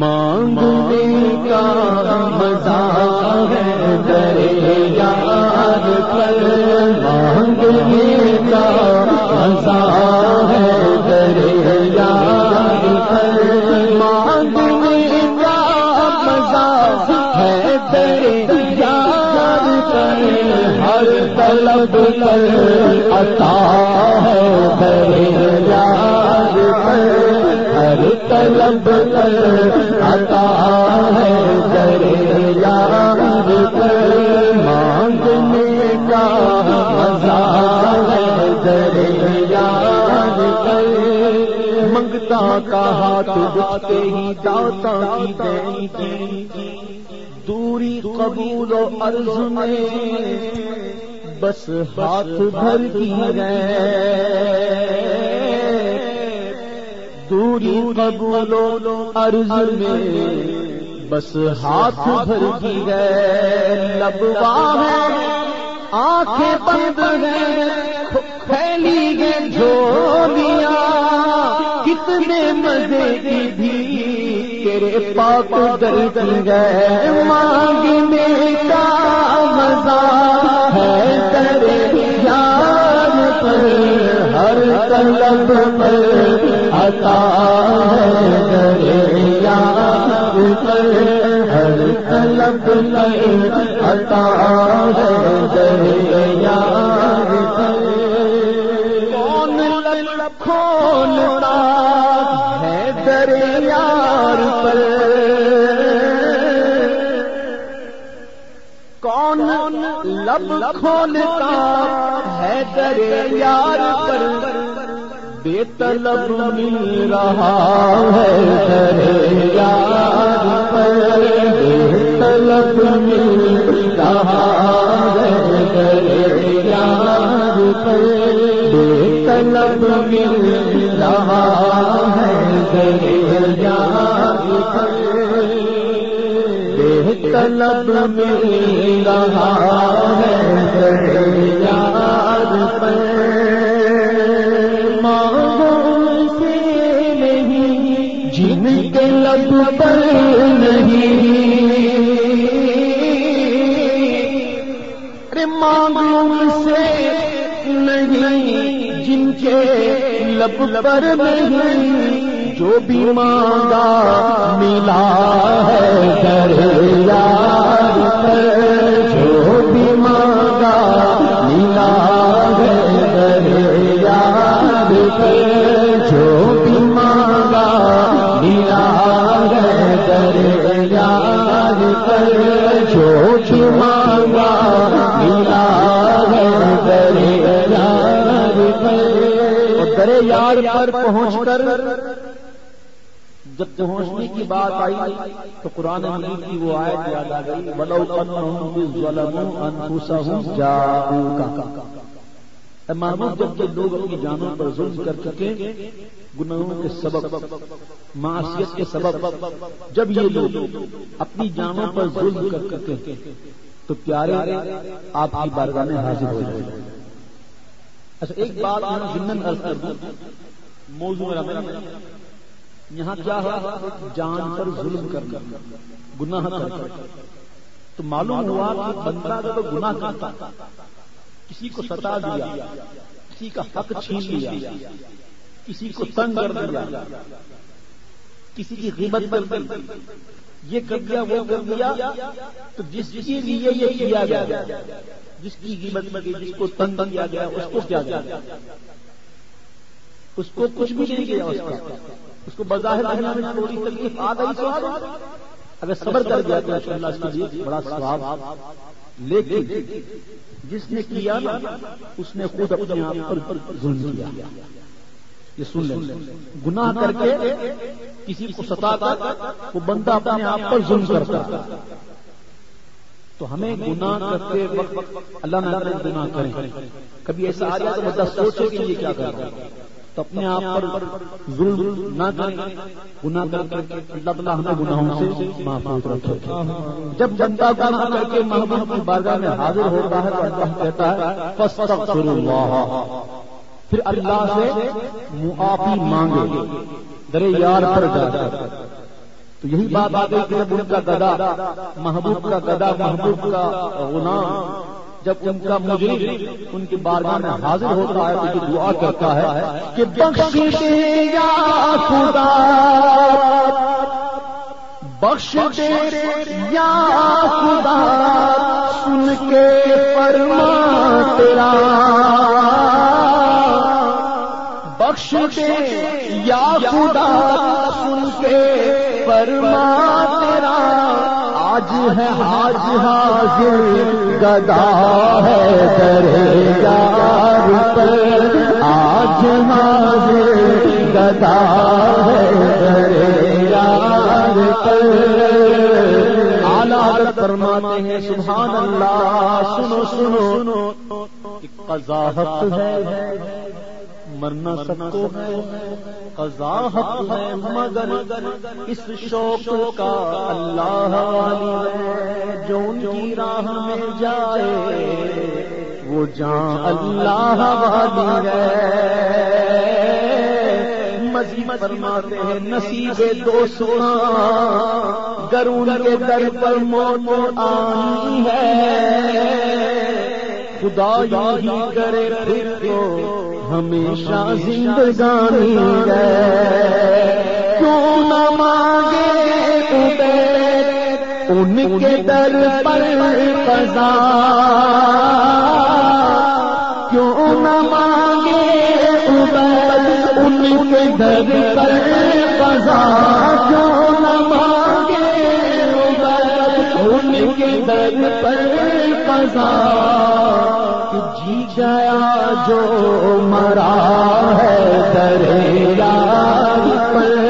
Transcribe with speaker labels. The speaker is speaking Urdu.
Speaker 1: مانگنے کا مزہ ہے درے یار پر مانگنے کا مزہ ہے درے یار پر مانگنے کا مزہ ہے درے یار پر ہر طلب پر عطا طلب عطا ہے کرے یار مانگنے کا مزہ ہے کرے یار منگتا کا ہاتھ ہی داتا کی دیں دوری قبول و عرض میں بس ہاتھ بھر کی گئے دوری قبول عرض میں بس ہاتھ بھر کی گئے لبوا ہے، آنکھیں بند ہیں پھیلی گئے جھولیاں، کتنے مزے کی بھی تیرے پاک در کی گئے، مانگنے کا مزہ ہے تیرے یار پر، ہر طلب عطا دریا پر ہر طلب عطا ہے دریا کون لب کھولتا ہے دریا پر کون لب کھولتا ہے دریا پر بے طلب مل رہا ہے دریا پر۔ بے طلب مل رہا ہے دریا پر۔ بے طلب مل رہا ہے دریا پر۔ بے طلب مل رہا ہے دریا پر۔ کے لب پر نہیں۔ ارے معلوم سے نہیں، جن کے لب پر نہیں، جو بھی مانگا، ملا ہے دریا جو پر یار پر پہنچ کر جب پہنچنے کی بات آئی تو قرآن مجید کی وہ آیت یاد آ گئی بلو معلوم جب جب لوگ اپنی جانوں پر ظلم کر چکے، گناہوں کے سبب معاشیت کے سبب، جب یہ لوگ اپنی جانوں پر ظلم کر چکے، تو پیارے، آپ کی بارگاہ میں حاضر ہو جائے۔ اچھا ایک بات میں ضمن عرض کر دوں۔ موضوع میرا یہاں کیا ہے؟ جان پر ظلم کرنا۔ گناہ کرنا۔ تو معلوم ہوا کہ بندہ اگر گناہ کرتا کسی کو ستا دیا کسی کا حق چھین لیا کسی کو تنگ کر دیا کسی کی قیمت پر یہ کر دیا وہ کر دیا۔ تو جس کے لیے یہ کیا گیا؟ جس کی قیمت میں جس کو تنگ کیا گیا، اس کو کیا گیا؟ اس کو کچھ بھی نہیں کیا اس کا۔ اس کو بظاہر تھوڑی تکلیف آ گئی۔ اگر صبر کر گیا تو اللہ اس کے لیے بڑا ثواب۔ لیکن جس نے کیا نا، اس نے خود اپنے آپ پر ظلم کیا۔ یہ سن لیں۔ گناہ کر کے کسی کو ستا کر، وہ بندہ اپنے آپ پر ظلم کرتا۔ تو ہمیں گناہ کرتے وقت اللہ نہ گناہ کریں۔ کبھی ایسا آ جائے تو بندہ سوچے کہ یہ کیا کر رہا ہے۔ تو اپنے آپ پر ظلم نہ کریں، گناہ کر کے اللہ تعالیٰ ہمیں گناہوں سے محفوظ رکھے۔ جب بندہ گناہ کر کے محبوب کی بارگاہ میں حاضر ہوتا ہے تو اللہ کہتا ہے فاستغفر اللہ پھر اللہ سے معافی مانگے۔ درے یار پر گدا تو یہی بات آ گئی کہ جب ان کا گدا محبوب کا گدا محبوب کا غلام جب ان کا مجرم ان کی بارگاہ میں حاضر ہوتا ہے تو دعا کرتا ہے کہ بخش دے یا خدا بخش دے یا خدا، سن کے فرما تیرا۔ بخش دے یا خدا، سن کے فرما تیرا، آج ہے، آج حاضر، گدا ہے یار پر۔ آج حاضر، گدا ہے یار پر۔ آلہ فرماتے ہیں، سبحان اللہ، سنو سنو۔ سنو قضاحت ہے۔ مرنا سب کو ہے۔ قضا حق ہے مگر اس شوق کا اللہ والی ہے۔ جو ان کی راہ میں جائے، وہ جان اللہ والی ہے۔ مزید فرماتے ہیں، نصیب دو سونا گرون کے در پر موت آنی ہے۔ خدا یہی کرے پھر تو ہمیشہ زندگانی ہے۔ کیوں نہ مانگے ان کے در پر قضا کیوں نہ مانگے ان کے در پر قضا کیوں نہ مانگے ان کے در پر قضا جی گیا جو مرا ہے دریا پر۔